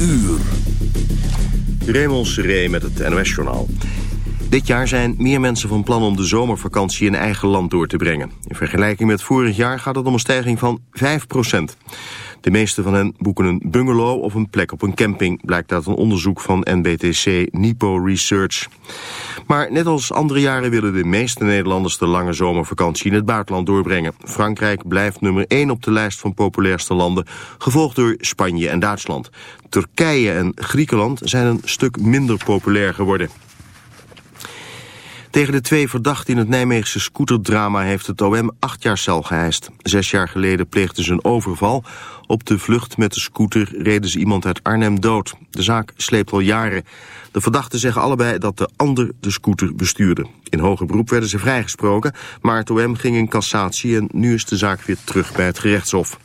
Uur. Raymond met het NOS-journaal. Dit jaar zijn meer mensen van plan om de zomervakantie in eigen land door te brengen. In vergelijking met vorig jaar gaat het om een stijging van 5 De meeste van hen boeken een bungalow of een plek op een camping... blijkt uit een onderzoek van NBTC Nipo Research. Maar net als andere jaren willen de meeste Nederlanders... de lange zomervakantie in het buitenland doorbrengen. Frankrijk blijft nummer 1 op de lijst van populairste landen... gevolgd door Spanje en Duitsland. Turkije en Griekenland zijn een stuk minder populair geworden. Tegen de twee verdachten in het Nijmeegse scooterdrama heeft het OM acht jaar cel geëist. Zes jaar geleden pleegden ze een overval. Op de vlucht met de scooter reden ze iemand uit Arnhem dood. De zaak sleept al jaren. De verdachten zeggen allebei dat de ander de scooter bestuurde. In hoger beroep werden ze vrijgesproken, maar het OM ging in cassatie... en nu is de zaak weer terug bij het gerechtshof.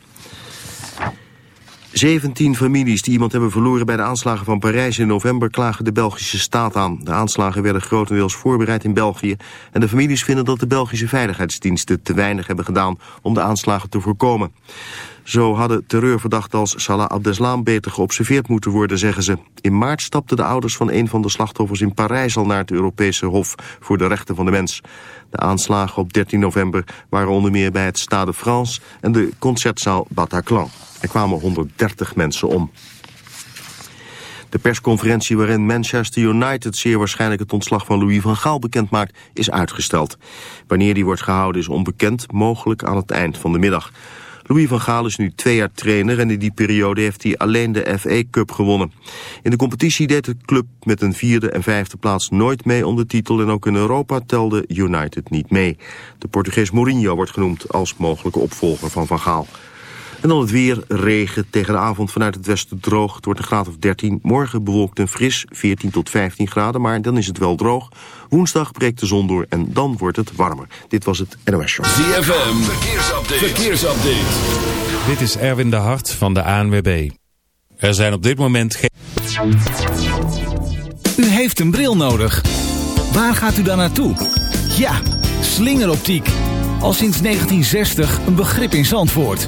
17 families die iemand hebben verloren bij de aanslagen van Parijs in november klagen de Belgische staat aan. De aanslagen werden grotendeels voorbereid in België en de families vinden dat de Belgische veiligheidsdiensten te weinig hebben gedaan om de aanslagen te voorkomen. Zo hadden terreurverdachten als Salah Abdeslam beter geobserveerd moeten worden, zeggen ze. In maart stapten de ouders van een van de slachtoffers in Parijs al naar het Europese Hof voor de Rechten van de Mens. De aanslagen op 13 november waren onder meer bij het Stade de France en de concertzaal Bataclan. Er kwamen 130 mensen om. De persconferentie waarin Manchester United zeer waarschijnlijk het ontslag van Louis van Gaal bekendmaakt is uitgesteld. Wanneer die wordt gehouden is onbekend, mogelijk aan het eind van de middag. Louis van Gaal is nu twee jaar trainer en in die periode heeft hij alleen de FA Cup gewonnen. In de competitie deed de club met een vierde en vijfde plaats nooit mee om de titel en ook in Europa telde United niet mee. De Portugees Mourinho wordt genoemd als mogelijke opvolger van Van Gaal. En dan het weer, regen, tegen de avond vanuit het westen droog. Het wordt een graad of 13. Morgen bewolkt en fris, 14 tot 15 graden, maar dan is het wel droog. Woensdag breekt de zon door en dan wordt het warmer. Dit was het NOS Show. ZFM, verkeersupdate. verkeersupdate. Dit is Erwin de Hart van de ANWB. Er zijn op dit moment geen... U heeft een bril nodig. Waar gaat u dan naartoe? Ja, slingeroptiek. Al sinds 1960 een begrip in Zandvoort.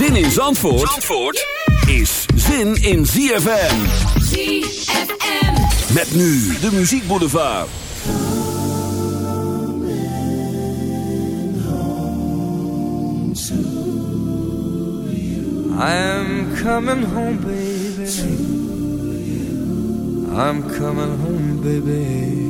Zin in Zandvoort, Zandvoort is zin in ZFM. ZFM. Met nu de Muziek Boulevard. I'm coming home, baby. I'm coming home, baby.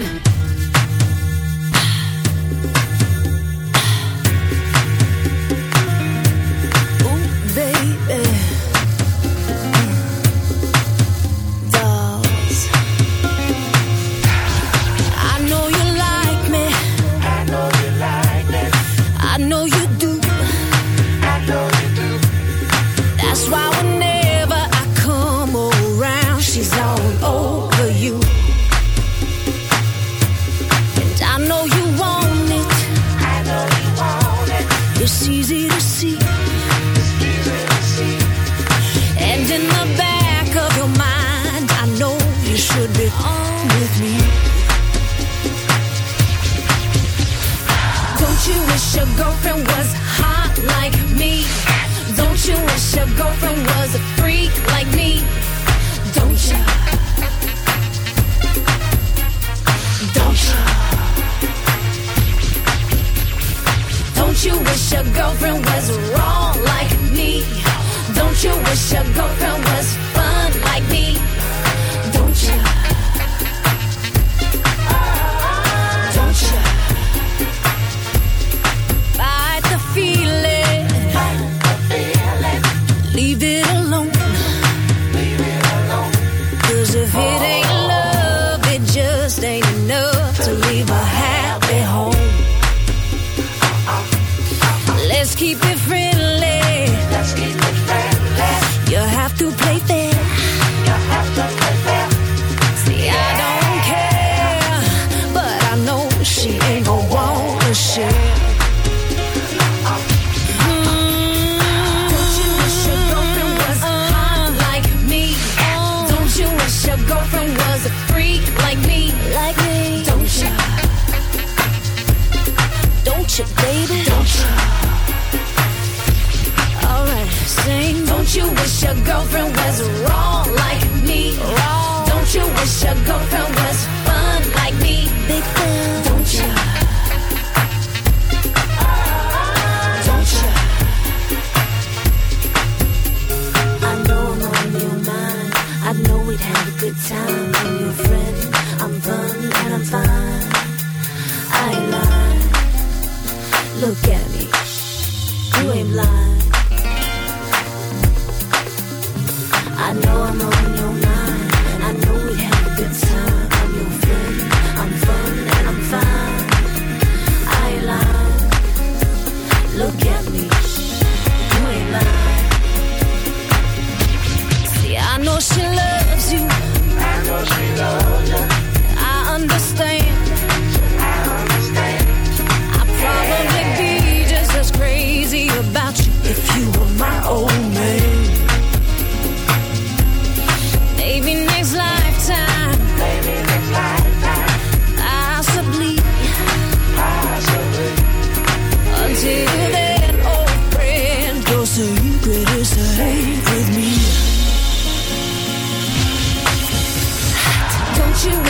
keep it free.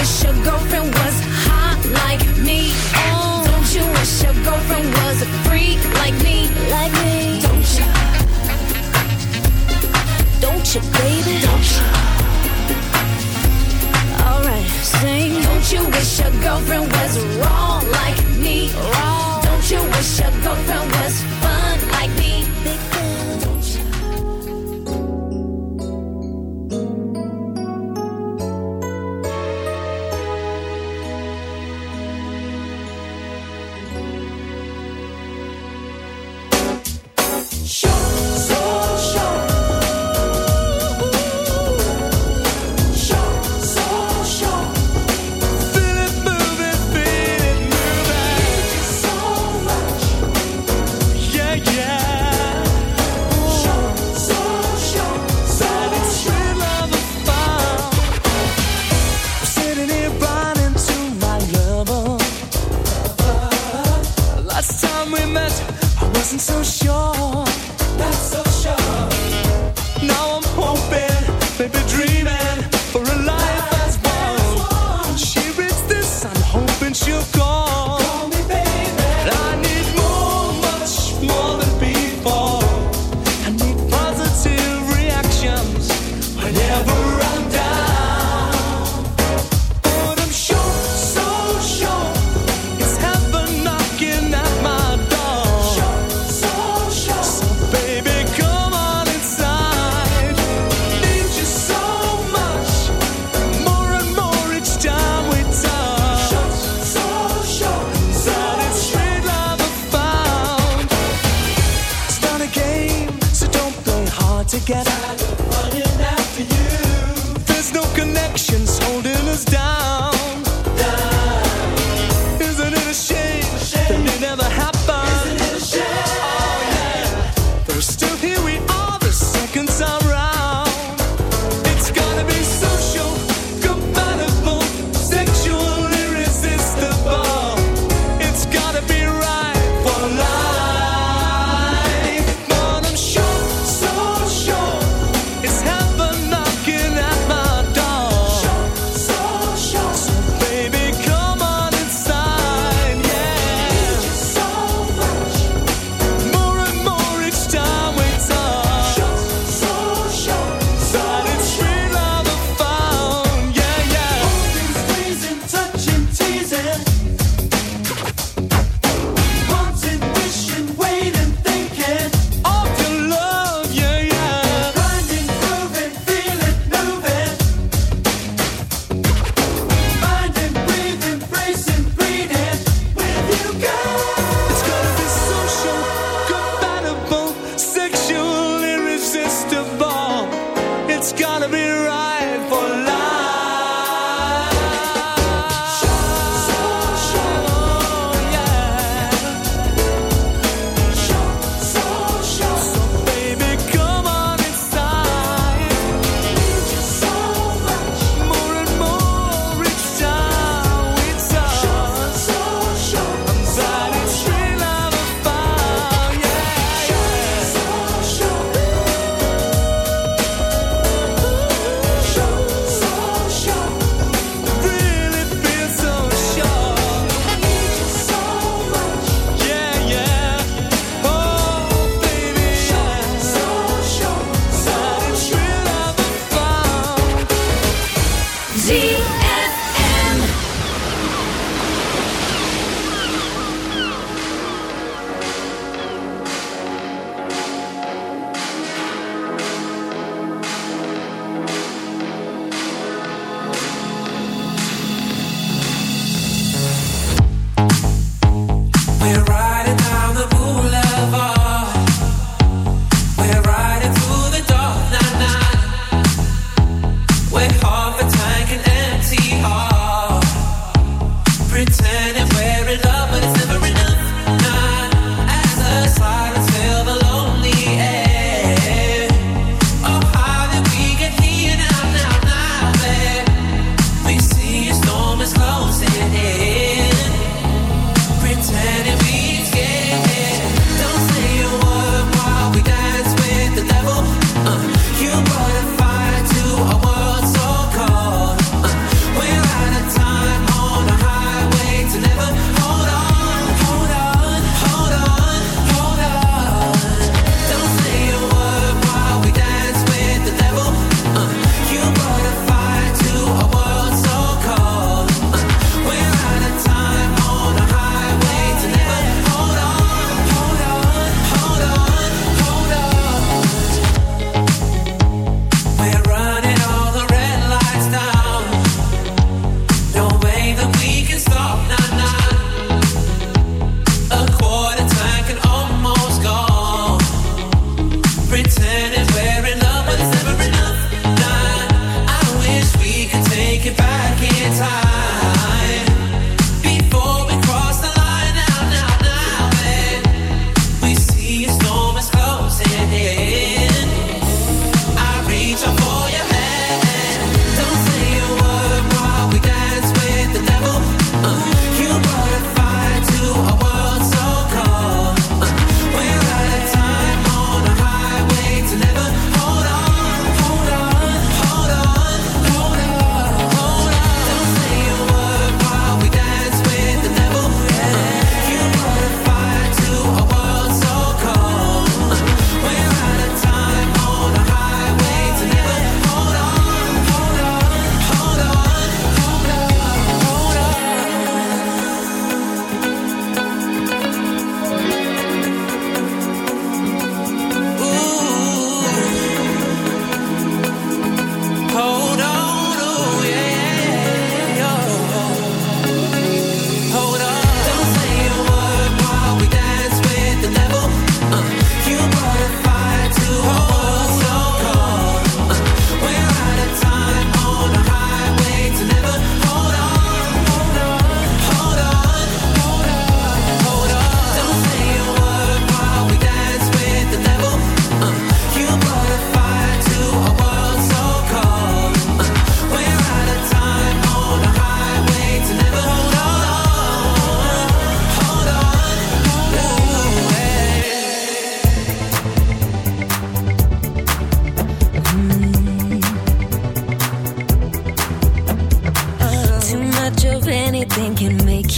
wish your girlfriend was hot like me? Oh, don't you wish your girlfriend was a freak like me? Like me? Don't you? Don't you, baby? Don't you? Alright, sing. Don't you wish your girlfriend was wrong like me? Raw. Don't you wish your girlfriend was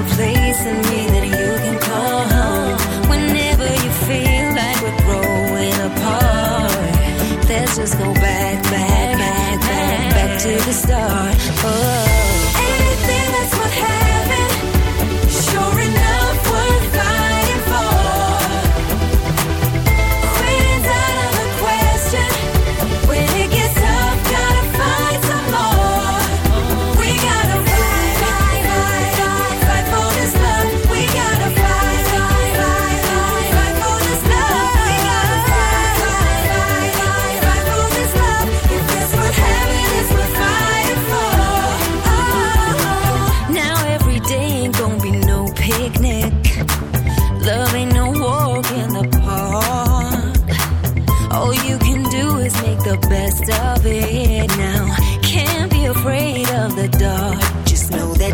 a place in me that you can call home whenever you feel like we're growing apart. Let's just go back, back, back, back, back to the start. Oh.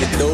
you know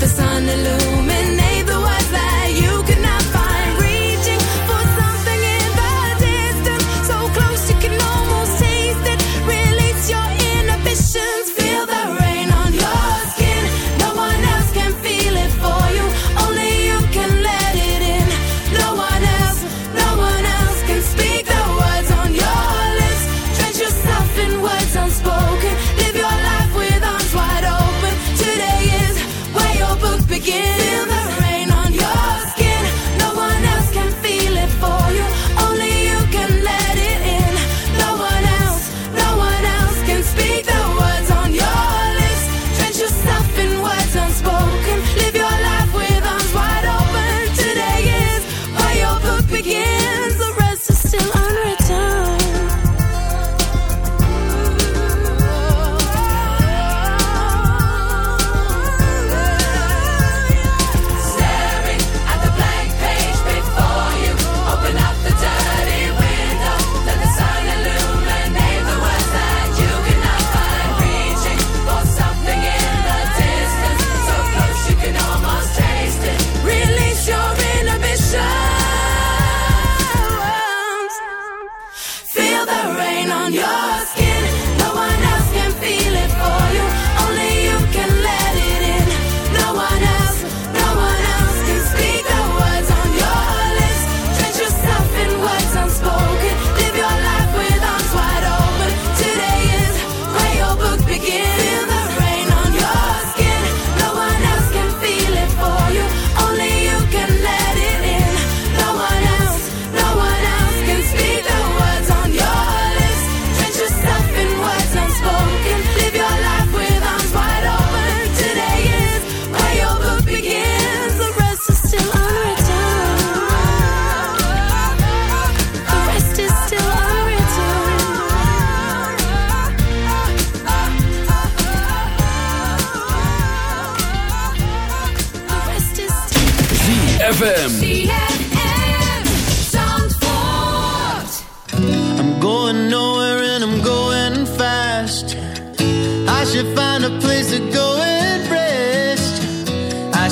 the sun to lose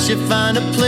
Should find a place